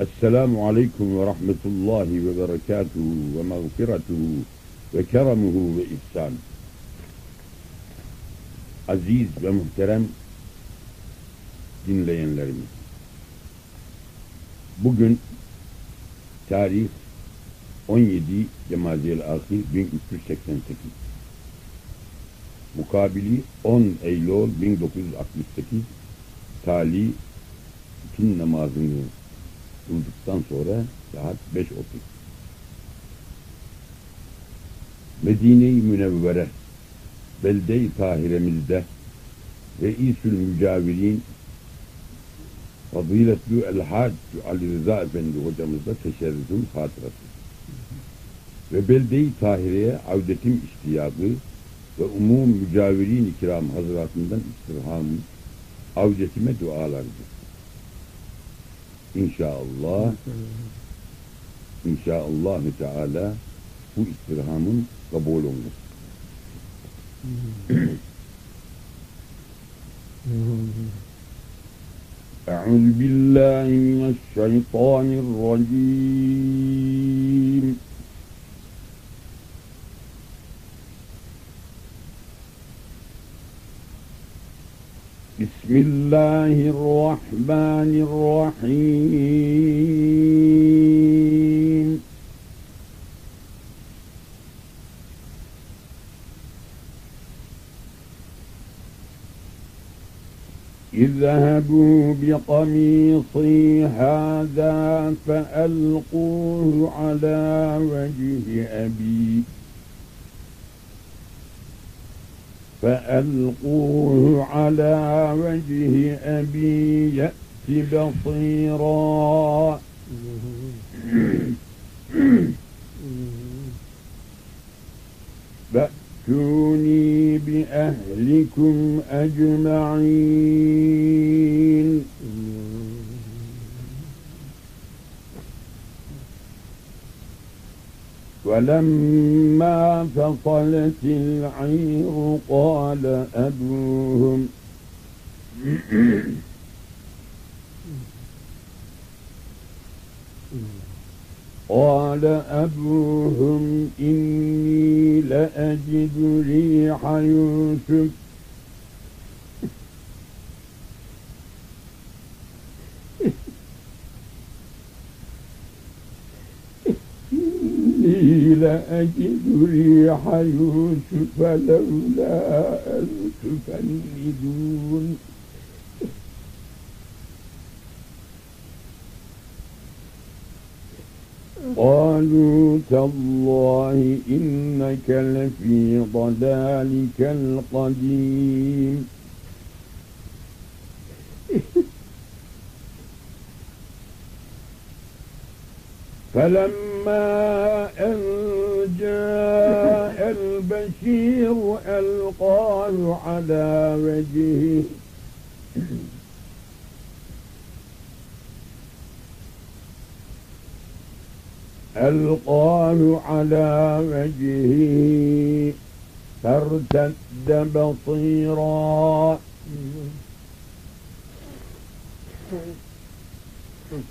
السلام عليكم ورحمة الله وبركاته ومغفرته وكرمه وإحسانه Aziz ve muhterem dinleyenlerimiz. Bugün tarih 17 Cemaziyel Ahir 1388. Mukabili 10 Eylül 1968 tali bütün namazını kıldıktan sonra saat 5.30. Medine-i Münevvere belde-i tahiremizde Reisül Mücavirin Faziletli El-Hac Ali Rıza Efendi hocamızda teşerrüfün hatırası. Ve belde-i tahireye avdetim iştiyabı ve umum mücavirin-i kiram hazretlerden istirhamım avdetime dualardır. İnşallah İnşallah Teala bu istirhamın kabul olunur. أعوذ بالله من الشيطان الرجيم بسم الله الرحمن الرحيم. اذهبوا بقميصي هذا فألقوه على وجه أبي فألقوه على وجه أبي يأت بصيرا. فأتوني بأهلكم أجمعين. ولما فصلت العير قال أبوهم قال أبوهم إني لأجد ريح يوسف إني لأجد ريح يوسف لولا أن تفندون. قالوا تالله إنك لفي ضلالك القديم. فلما أن جاء البشير ألقاه على وجهه. ألقاه على وجهه. فارتد بصيرا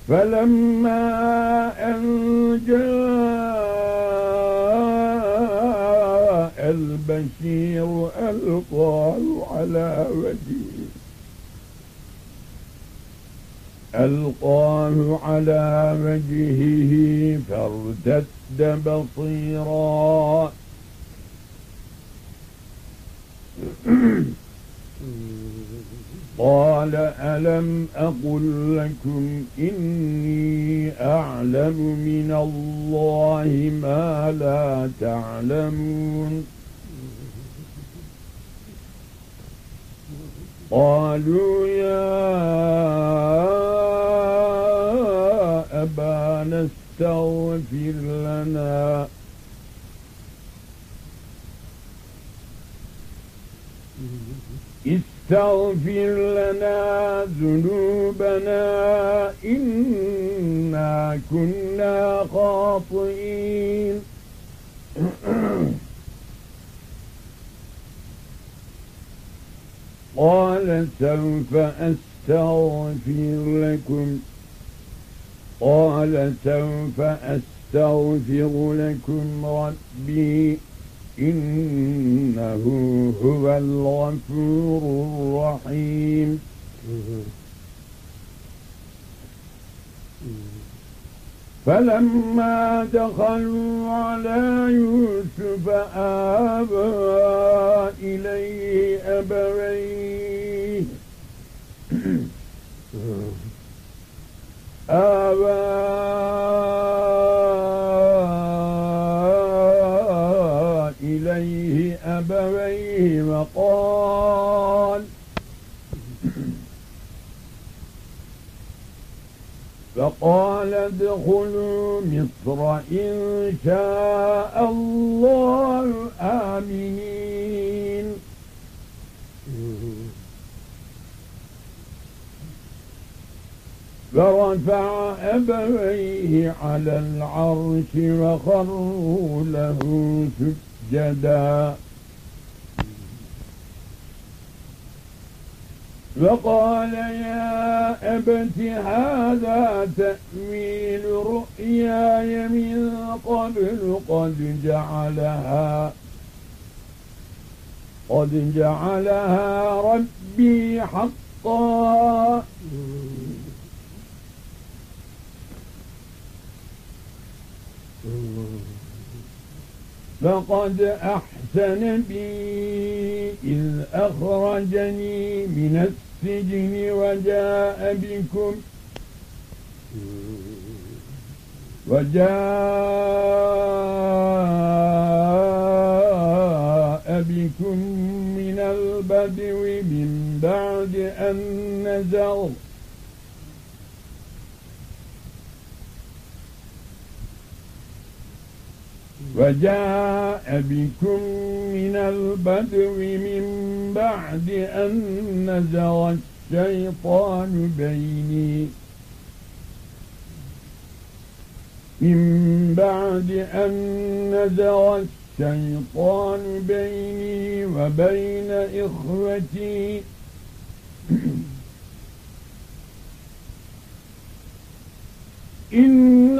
فلما أن جاء البشير ألقاه على وجهه. ألقاه على وجهه فارتد بصيرا. قال ألم أقل لكم إني أعلم من الله ما لا تعلمون قالوا يا أبانا استغفر لنا. استغفر لنا ذنوبنا إنا كنا خاطئين. قال سوف أستغفر لكم. قال سوف أستغفر لكم ربي. إنه هو الغفور الرحيم. فلما دخلوا على يوسف آبى إليه أبويه وقال فقال ادخلوا مصر إن شاء الله آمنين. فرفع أبويه على العرش وخروا له سجداً. وقال يا أبت هذا تأويل رؤياي من قبل قد جعلها قد جعلها ربي حقا. فقد أحسن بي إذ أخرجني من السجن. وجاء بكم وجاء بكم من البدو من بعد أن نزغ وجاء بكم من البدو من بعد أن نزغ الشيطان بيني من بعد أن نزغ الشيطان بيني وبين إخوتي إن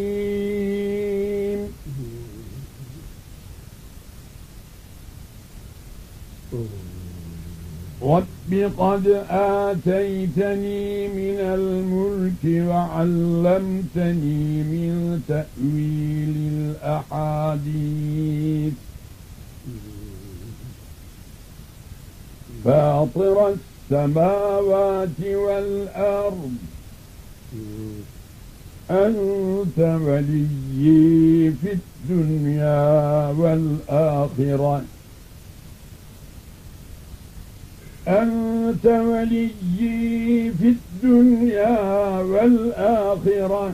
رب قد آتيتني من الملك وعلمتني من تأويل الأحاديث. فاطر السماوات والأرض. أنت وليي في الدنيا والآخرة. أنت وليي في الدنيا والآخرة.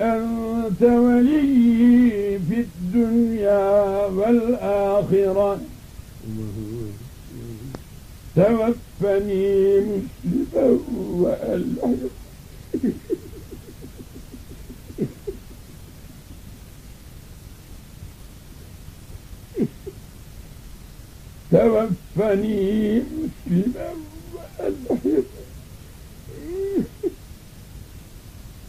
أنت وليي في الدنيا والآخرة. توفني مسلما وألحق توفني مسلما وألحق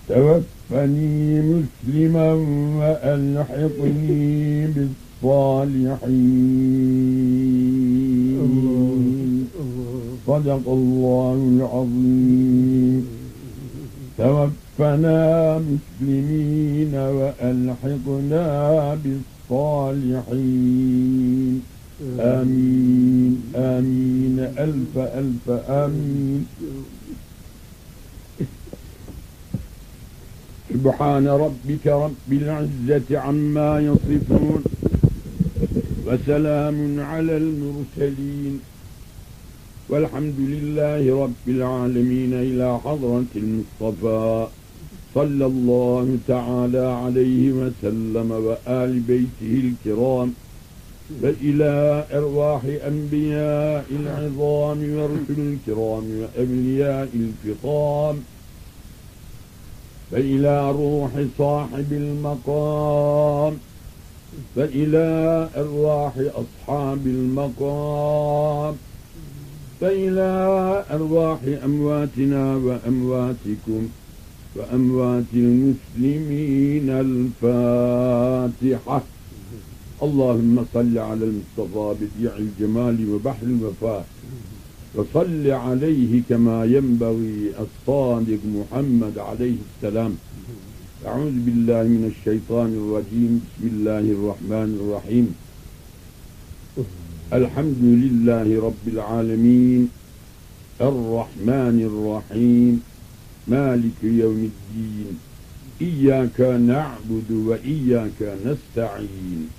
توفني مسلما وألحقني بالصالحين. صدق الله العظيم. توفنا مسلمين وألحقنا بالصالحين. آمين آمين. ألف ألف آمين. سبحان ربك رب العزة عما يصفون وسلام على المرسلين. والحمد لله رب العالمين إلى حضرة المصطفى صلى الله تعالى عليه وسلم وآل بيته الكرام. وإلى أرواح أنبياء العظام ورسل الكرام وأولياء الفطام فإلى روح صاحب المقام. فإلى أرواح أصحاب المقام. فإلى أرواح أمواتنا وأمواتكم وأموات المسلمين الفاتحة. اللهم صل على المصطفى بديع الجمال وبحر الوفاء. وصل عليه كما ينبغي الصادق محمد عليه السلام. أعوذ بالله من الشيطان الرجيم. بسم الله الرحمن الرحيم. الحمد لله رب العالمين. الرحمن الرحيم. مالك يوم الدين. إياك نعبد وإياك نستعين.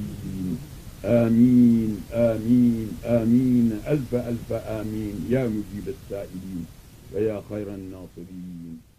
آمين آمين آمين. ألف ألف آمين. يا مجيب السائلين ويا خير الناصرين.